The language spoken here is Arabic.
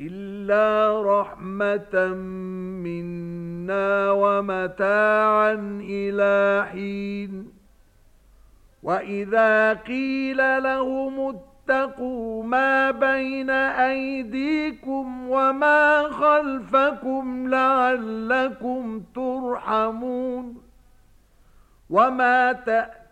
إلا رحمة منا ومتاعا إلى حين وإذا قيل لهم اتقوا ما بين أيديكم وما خلفكم لعلكم ترحمون وما تأتون